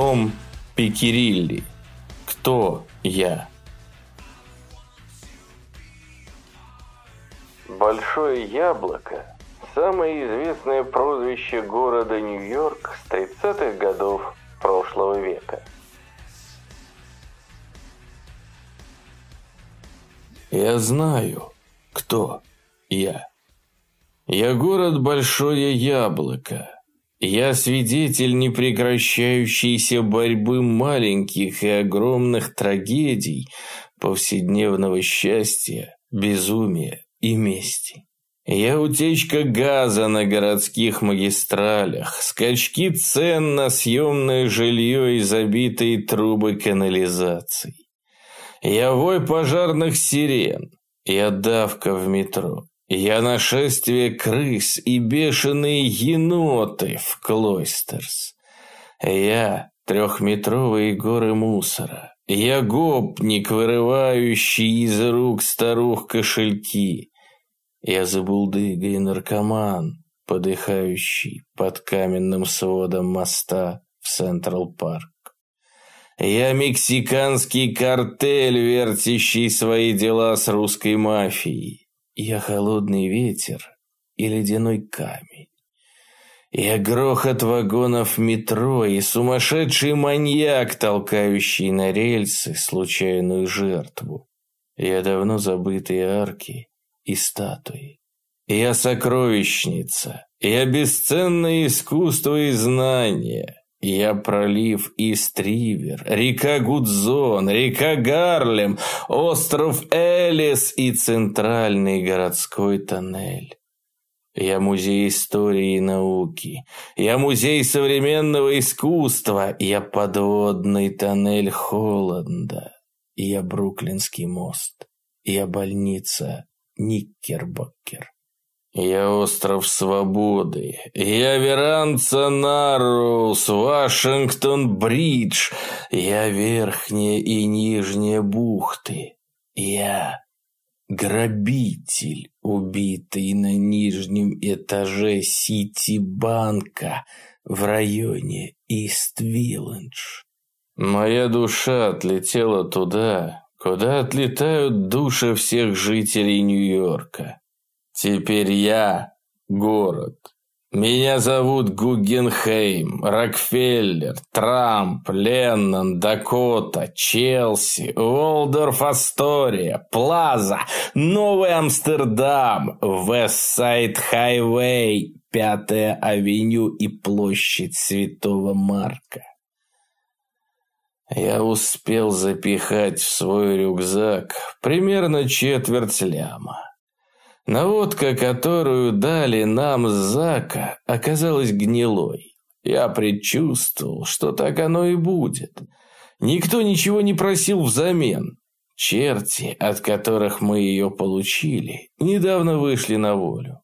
Том Пикерилли. Кто я? Большое яблоко – самое известное прозвище города Нью-Йорк с 30-х годов прошлого века. Я знаю, кто я. Я город Большое Яблоко. Я свидетель непрекращающейся борьбы маленьких и огромных трагедий, повседневного счастья, безумия и мести. Я утечка газа на городских магистралях, скачки цен на съемное жилье и забитые трубы канализаций. Я вой пожарных сирен, я давка в метро, я нашествие крыс и бешеные еноты в Клойстерс. Я трехметровые горы мусора, я гопник, вырывающий из рук старух кошельки, я забулдыга и наркоман, подыхающий под каменным сводом моста в Централ-парк. Я мексиканский картель, вертящий свои дела с русской мафией. Я холодный ветер и ледяной камень. Я грохот вагонов метро и сумасшедший маньяк, толкающий на рельсы случайную жертву. Я давно забытые арки и статуи. Я сокровищница, я бесценное искусство и знания. Я пролив Истривер, река Гудзон, река Гарлем, остров Элис и центральный городской тоннель. Я музей истории и науки. Я музей современного искусства. Я подводный тоннель Холланда. Я Бруклинский мост. Я больница Никкербокер. Я остров свободы. Я Веранца Нарус, Вашингтон-Бридж. Я верхняя и нижняя бухты. Я грабитель, убитый на нижнем этаже Сити-банка в районе Ист-Виллендж. Моя душа отлетела туда, куда отлетают души всех жителей Нью-Йорка. Теперь я город. Меня зовут Гугенхейм, Рокфеллер, Трамп, Леннон, Дакота, Челси, Уолдорф Астория, Плаза, Новый Амстердам, Вестсайд Хайвей, Пятая Авеню и площадь Святого Марка. Я успел запихать в свой рюкзак примерно четверть ляма. Наводка, которую дали нам с Зака, оказалась гнилой. Я предчувствовал, что так оно и будет. Никто ничего не просил взамен. Черти, от которых мы ее получили, недавно вышли на волю.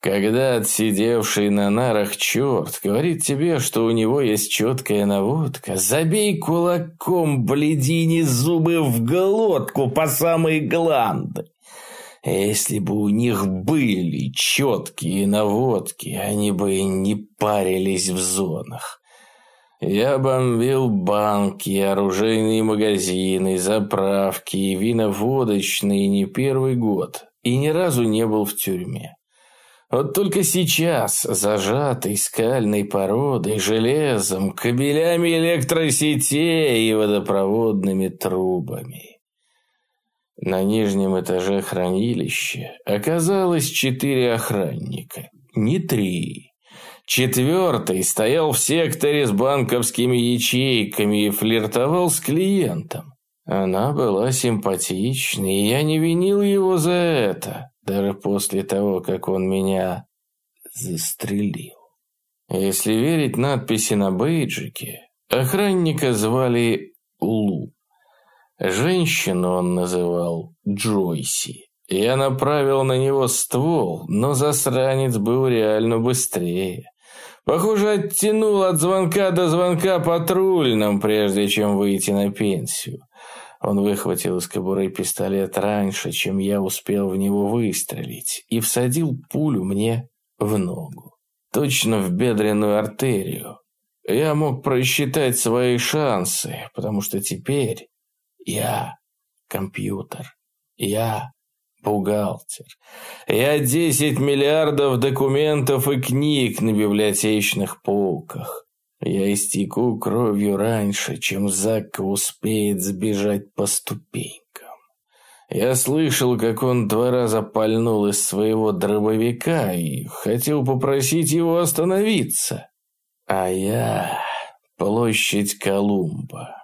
Когда отсидевший на нарах черт говорит тебе, что у него есть четкая наводка, забей кулаком бледини зубы в глотку по самые гланды. Если бы у них были четкие наводки, они бы не парились в зонах. Я бомбил банки, оружейные магазины, заправки и виноводочные не первый год и ни разу не был в тюрьме. Вот только сейчас, зажатый скальной породой, железом, кабелями электросетей и водопроводными трубами. На нижнем этаже хранилища оказалось четыре охранника, не три. Четвертый стоял в секторе с банковскими ячейками и флиртовал с клиентом. Она была симпатичной, и я не винил его за это даже после того, как он меня застрелил. Если верить надписи на бейджике, охранника звали Лу. Женщину он называл Джойси. Я направил на него ствол, но засранец был реально быстрее. Похоже, оттянул от звонка до звонка патрульным, прежде чем выйти на пенсию. Он выхватил из кобуры пистолет раньше, чем я успел в него выстрелить, и всадил пулю мне в ногу. Точно в бедренную артерию. я мог просчитать свои шансы, потому что теперь я компьютер, я бухгалтер, я 10 миллиардов документов и книг на библиотечных полках. Я истеку кровью раньше, чем Закка успеет сбежать по ступенькам. Я слышал, как он два раза пальнул из своего дробовика и хотел попросить его остановиться. А я... Площадь Колумба.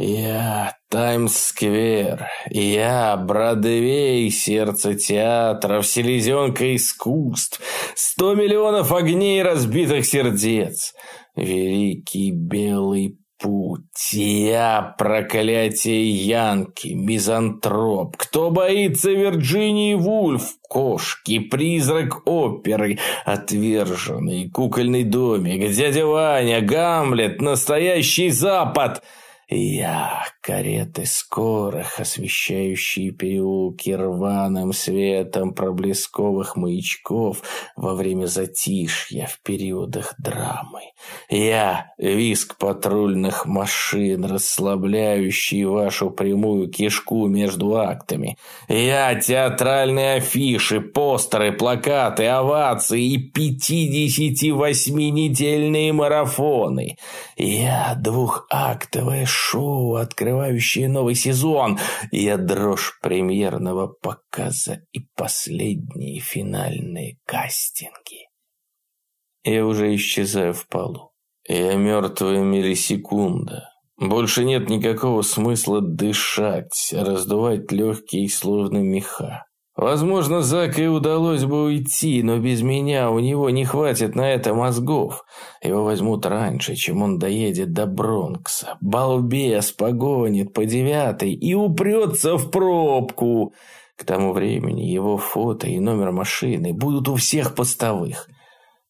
Я Таймс-сквер. Я Бродвей, сердце театра, селезенка искусств. Сто миллионов огней разбитых сердец. Великий белый путь. Я проклятие Янки, мизантроп. Кто боится Вирджинии Вульф, кошки, призрак оперы, отверженный кукольный домик, дядя Ваня, Гамлет, настоящий Запад — я, кареты скорых, освещающие переулки рваным светом проблесковых маячков во время затишья в периодах драмы. Я, виск патрульных машин, расслабляющий вашу прямую кишку между актами. Я, театральные афиши, постеры, плакаты, овации и 58-недельные марафоны. Я, двухактовая шоу, открывающее новый сезон. Я дрожь премьерного показа и последние финальные кастинги. Я уже исчезаю в полу. Я мертвая миллисекунда. Больше нет никакого смысла дышать, раздувать легкие словно меха. Возможно, Зака и удалось бы уйти, но без меня у него не хватит на это мозгов. Его возьмут раньше, чем он доедет до Бронкса. Балбес погонит по девятой и упрется в пробку. К тому времени его фото и номер машины будут у всех постовых.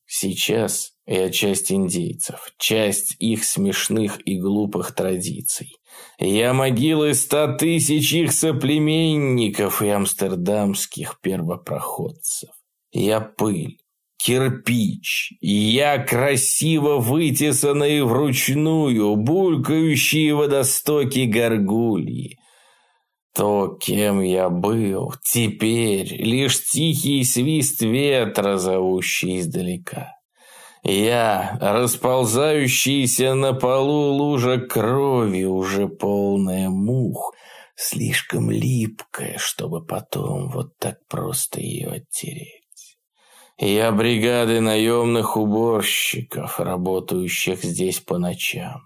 Сейчас я часть индейцев, часть их смешных и глупых традиций. Я могилы ста тысяч их соплеменников и амстердамских первопроходцев. Я пыль, кирпич, я красиво вытесанные вручную, булькающие водостоки горгульи. То, кем я был, теперь лишь тихий свист ветра, зовущий издалека. Я, расползающийся на полу лужа крови, уже полная мух, слишком липкая, чтобы потом вот так просто ее оттереть. Я бригады наемных уборщиков, работающих здесь по ночам.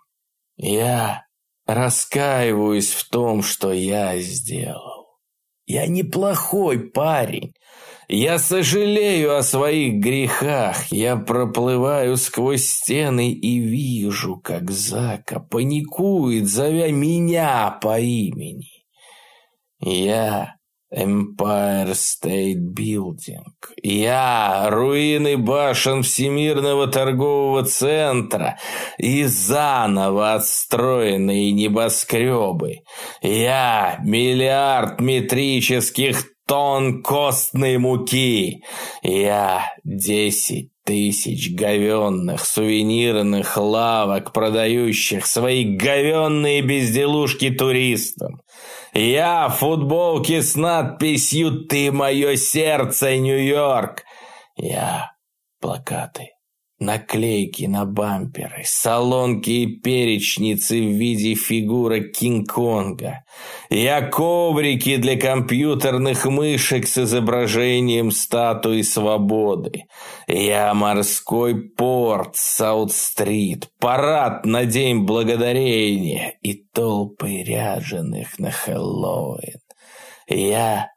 Я раскаиваюсь в том, что я сделал. Я неплохой парень, я сожалею о своих грехах. Я проплываю сквозь стены и вижу, как Зака паникует, зовя меня по имени. Я Empire State Building. Я руины башен Всемирного торгового центра и заново отстроенные небоскребы. Я миллиард метрических тонн костной муки. Я десять тысяч говенных сувенирных лавок, продающих свои говенные безделушки туристам. Я футболки с надписью «Ты мое сердце, Нью-Йорк». Я плакаты Наклейки на бамперы, салонки и перечницы в виде фигуры Кинг-Конга. Я коврики для компьютерных мышек с изображением статуи свободы. Я морской порт Саут-стрит, парад на День Благодарения и толпы ряженых на Хэллоуин. Я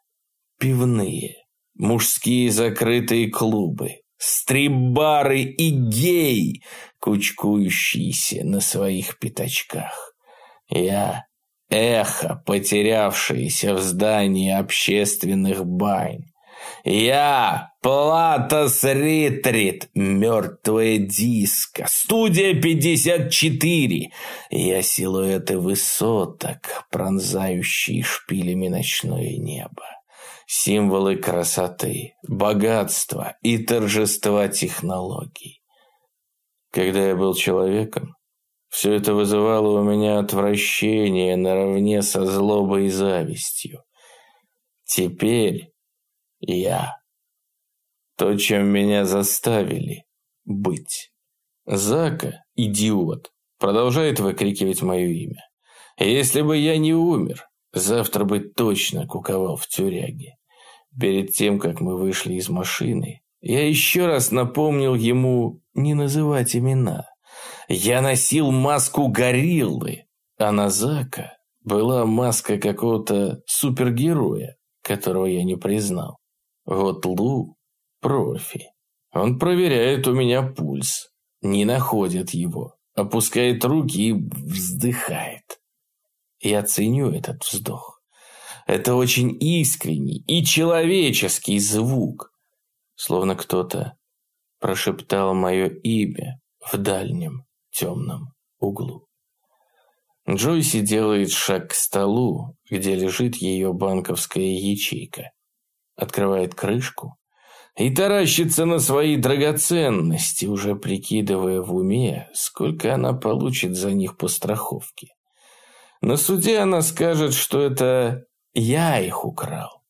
пивные, мужские закрытые клубы, стрибары и гей, кучкующиеся на своих пятачках. Я — эхо, потерявшееся в здании общественных бань. Я — Платос Ритрит, мертвая диска, студия 54. Я — силуэты высоток, пронзающие шпилями ночное небо символы красоты, богатства и торжества технологий. Когда я был человеком, все это вызывало у меня отвращение наравне со злобой и завистью. Теперь я то, чем меня заставили быть. Зака, идиот, продолжает выкрикивать мое имя. Если бы я не умер, завтра бы точно куковал в тюряге. Перед тем, как мы вышли из машины, я еще раз напомнил ему не называть имена. Я носил маску гориллы, а на Зака была маска какого-то супергероя, которого я не признал. Вот Лу – профи. Он проверяет у меня пульс, не находит его, опускает руки и вздыхает. Я ценю этот вздох. Это очень искренний и человеческий звук, словно кто-то прошептал мое имя в дальнем темном углу. Джойси делает шаг к столу, где лежит ее банковская ячейка. Открывает крышку и таращится на свои драгоценности, уже прикидывая в уме, сколько она получит за них по страховке. На суде она скажет, что это я их украл.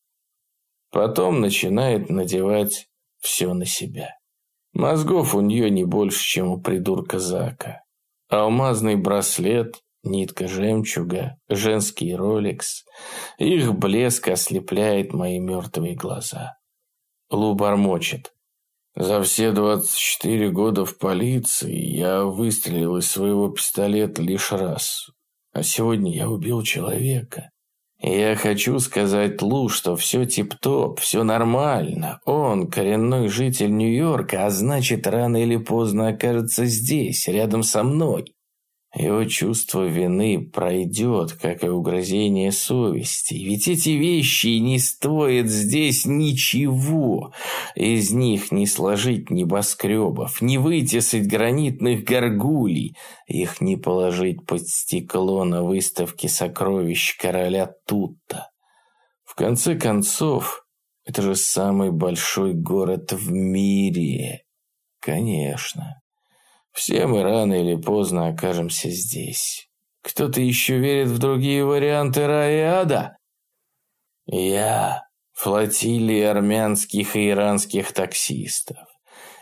Потом начинает надевать все на себя. Мозгов у нее не больше, чем у придурка Зака. Алмазный браслет, нитка жемчуга, женский роликс. Их блеск ослепляет мои мертвые глаза. Лу бормочет. За все 24 года в полиции я выстрелил из своего пистолета лишь раз. А сегодня я убил человека. Я хочу сказать Лу, что все тип-топ, все нормально. Он коренной житель Нью-Йорка, а значит, рано или поздно окажется здесь, рядом со мной. Его чувство вины пройдет, как и угрозение совести. Ведь эти вещи не стоят здесь ничего. Из них не сложить небоскребов, не вытесать гранитных горгулей. Их не положить под стекло на выставке сокровищ короля Тутта. В конце концов, это же самый большой город в мире. Конечно. Все мы рано или поздно окажемся здесь. Кто-то еще верит в другие варианты рая и ада? Я флотилии армянских и иранских таксистов.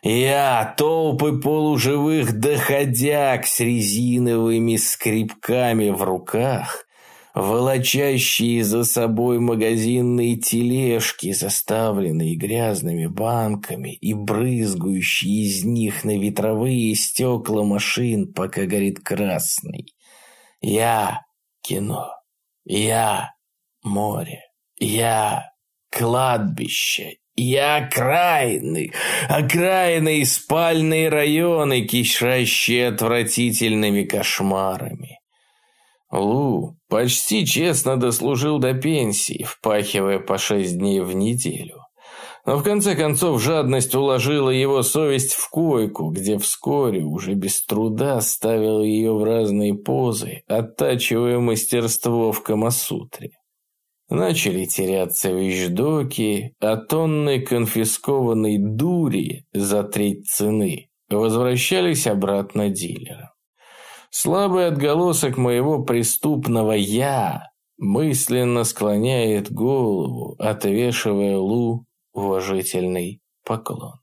Я толпы полуживых доходяг с резиновыми скребками в руках, волочащие за собой магазинные тележки, заставленные грязными банками и брызгающие из них на ветровые стекла машин, пока горит красный. Я кино. Я море. Я кладбище. Я окраины, окраины и спальные районы, кишащие отвратительными кошмарами. Лу почти честно дослужил до пенсии, впахивая по шесть дней в неделю. Но в конце концов жадность уложила его совесть в койку, где вскоре уже без труда ставил ее в разные позы, оттачивая мастерство в Камасутре. Начали теряться вещдоки, а тонны конфискованной дури за треть цены возвращались обратно дилерам. Слабый отголосок моего преступного «я» мысленно склоняет голову, отвешивая Лу уважительный поклон.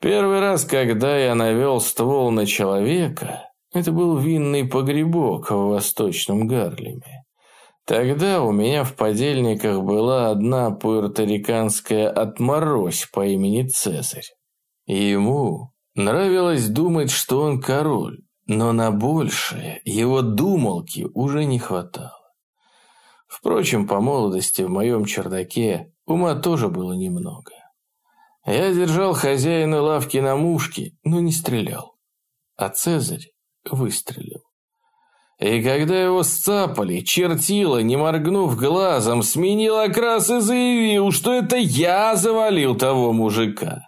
Первый раз, когда я навел ствол на человека, это был винный погребок в Восточном Гарлеме. Тогда у меня в подельниках была одна пуэрториканская отморозь по имени Цезарь. ему нравилось думать, что он король, но на большее его думалки уже не хватало. Впрочем, по молодости в моем чердаке ума тоже было немного. Я держал хозяина лавки на мушке, но не стрелял. А Цезарь выстрелил. И когда его сцапали, чертила, не моргнув глазом, сменил окрас и заявил, что это я завалил того мужика.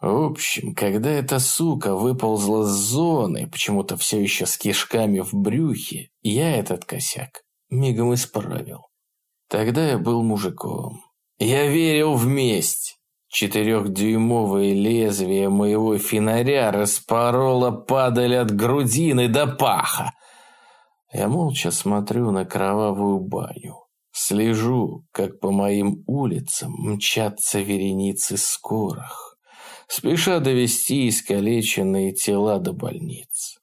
В общем, когда эта сука выползла с зоны, почему-то все еще с кишками в брюхе, я этот косяк мигом исправил. Тогда я был мужиком. Я верил в месть. Четырехдюймовое лезвие моего фонаря распороло падаль от грудины до паха. Я молча смотрю на кровавую баню. Слежу, как по моим улицам мчатся вереницы скорых, спеша довести искалеченные тела до больниц.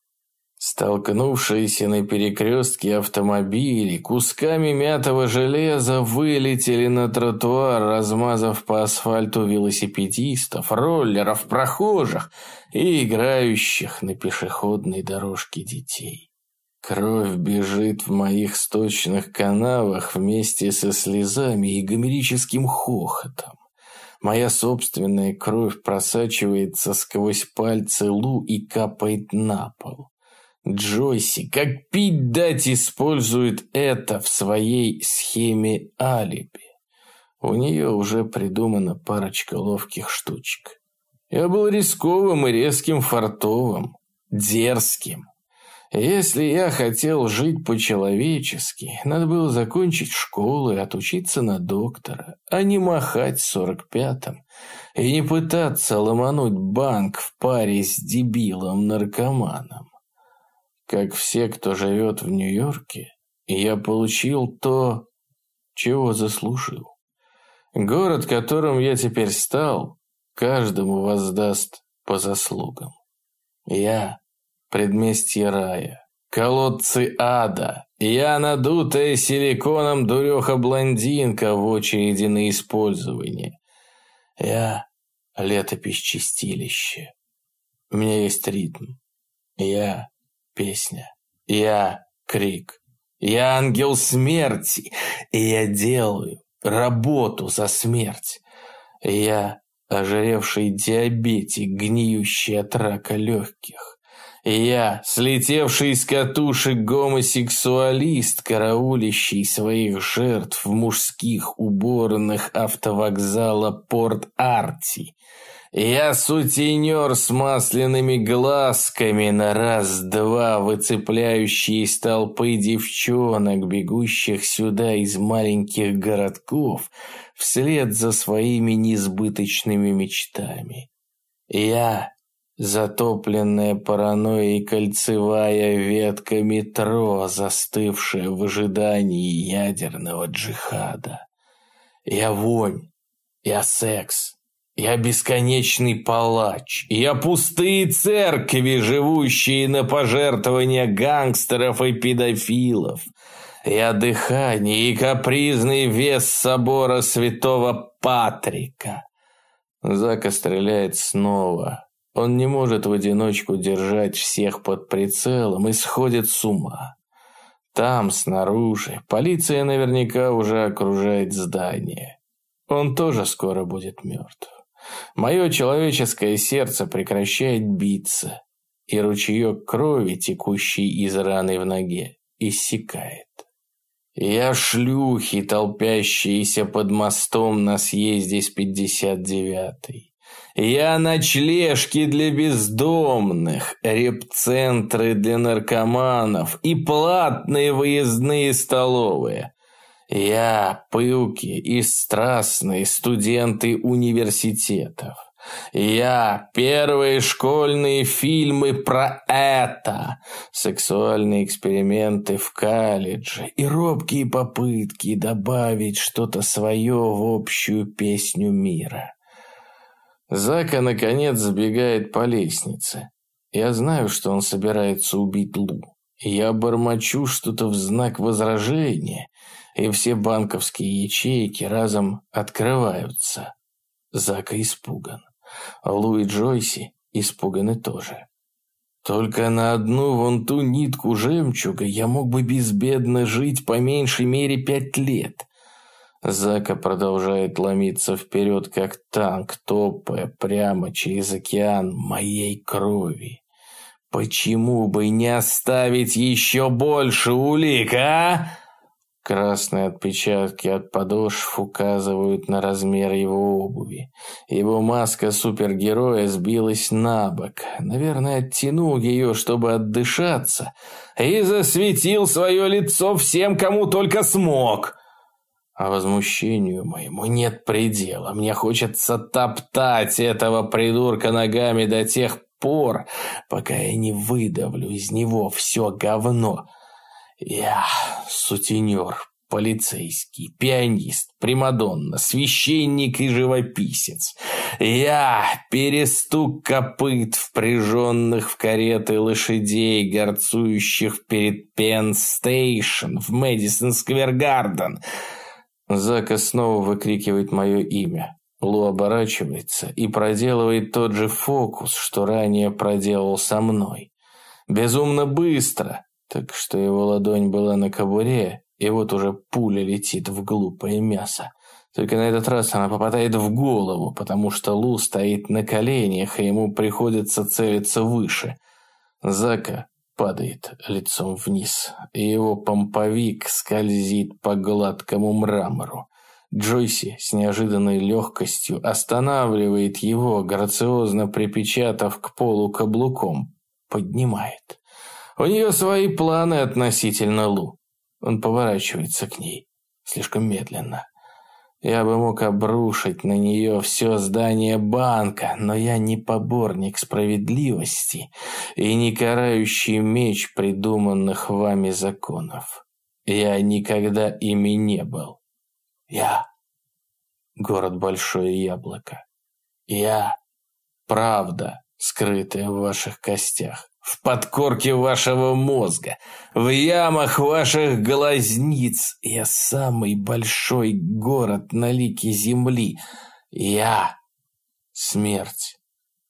Столкнувшиеся на перекрестке автомобили кусками мятого железа вылетели на тротуар, размазав по асфальту велосипедистов, роллеров, прохожих и играющих на пешеходной дорожке детей. Кровь бежит в моих сточных канавах вместе со слезами и гомерическим хохотом. Моя собственная кровь просачивается сквозь пальцы Лу и капает на пол. Джойси, как пить дать, использует это в своей схеме алиби. У нее уже придумана парочка ловких штучек. Я был рисковым и резким фартовым, дерзким. Если я хотел жить по-человечески, надо было закончить школу и отучиться на доктора, а не махать сорок пятым и не пытаться ломануть банк в паре с дебилом-наркоманом. Как все, кто живет в Нью-Йорке, я получил то, чего заслужил. Город, которым я теперь стал, каждому воздаст по заслугам. Я – предместье рая, колодцы ада, я надутая силиконом дуреха-блондинка в очереди на использование. Я – летопись чистилища. У меня есть ритм. Я песня. Я крик. Я ангел смерти, и я делаю работу за смерть. Я ожиревший диабетик, гниющий от рака легких. Я, слетевший с катушек гомосексуалист, караулищий своих жертв в мужских уборных автовокзала Порт-Арти. Я сутенер с масляными глазками на раз-два, выцепляющий из толпы девчонок, бегущих сюда из маленьких городков, вслед за своими несбыточными мечтами. Я затопленная паранойей кольцевая ветка метро, застывшая в ожидании ядерного джихада. Я вонь, я секс, я бесконечный палач. Я пустые церкви, живущие на пожертвования гангстеров и педофилов. Я дыхание и капризный вес собора святого Патрика. Зака стреляет снова. Он не может в одиночку держать всех под прицелом и сходит с ума. Там, снаружи, полиция наверняка уже окружает здание. Он тоже скоро будет мертв. Мое человеческое сердце прекращает биться, и ручеек крови, текущий из раны в ноге, иссякает. Я шлюхи, толпящиеся под мостом на съезде с 59-й. Я ночлежки для бездомных, репцентры для наркоманов и платные выездные столовые. Я пылкие и страстные студенты университетов. Я первые школьные фильмы про это, сексуальные эксперименты в колледже и робкие попытки добавить что-то свое в общую песню мира. Зака, наконец, сбегает по лестнице. Я знаю, что он собирается убить Лу. Я бормочу что-то в знак возражения, и все банковские ячейки разом открываются. Зака испуган. Лу и Джойси испуганы тоже. Только на одну вон ту нитку жемчуга я мог бы безбедно жить по меньшей мере пять лет. Зака продолжает ломиться вперед, как танк, топая прямо через океан моей крови. Почему бы не оставить еще больше улик, а? Красные отпечатки от подошв указывают на размер его обуви. Его маска супергероя сбилась на бок. Наверное, оттянул ее, чтобы отдышаться, и засветил свое лицо всем, кому только смог. А возмущению моему нет предела. Мне хочется топтать этого придурка ногами до тех пор, пока я не выдавлю из него все говно. Я сутенер, полицейский, пианист, примадонна, священник и живописец. Я перестук копыт, впряженных в кареты лошадей, горцующих перед Пен-стейшн в Мэдисон-сквер-гарден. Зака снова выкрикивает мое имя. Лу оборачивается и проделывает тот же фокус, что ранее проделал со мной. Безумно быстро, так что его ладонь была на кобуре, и вот уже пуля летит в глупое мясо. Только на этот раз она попадает в голову, потому что Лу стоит на коленях, и ему приходится целиться выше. Зака падает лицом вниз, и его помповик скользит по гладкому мрамору. Джойси с неожиданной легкостью останавливает его, грациозно припечатав к полу каблуком. Поднимает. У нее свои планы относительно Лу. Он поворачивается к ней. Слишком медленно. Я бы мог обрушить на нее все здание банка, но я не поборник справедливости и не карающий меч придуманных вами законов. Я никогда ими не был. Я — город Большое Яблоко. Я — правда, скрытая в ваших костях в подкорке вашего мозга, в ямах ваших глазниц. Я самый большой город на лике земли. Я — смерть,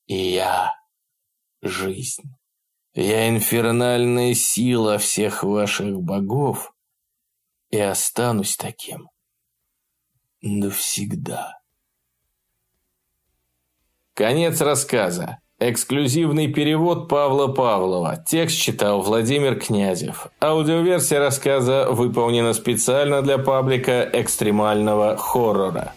и я — жизнь. Я инфернальная сила всех ваших богов и останусь таким навсегда. Конец рассказа. Эксклюзивный перевод Павла Павлова. Текст читал Владимир Князев. Аудиоверсия рассказа выполнена специально для паблика экстремального хоррора.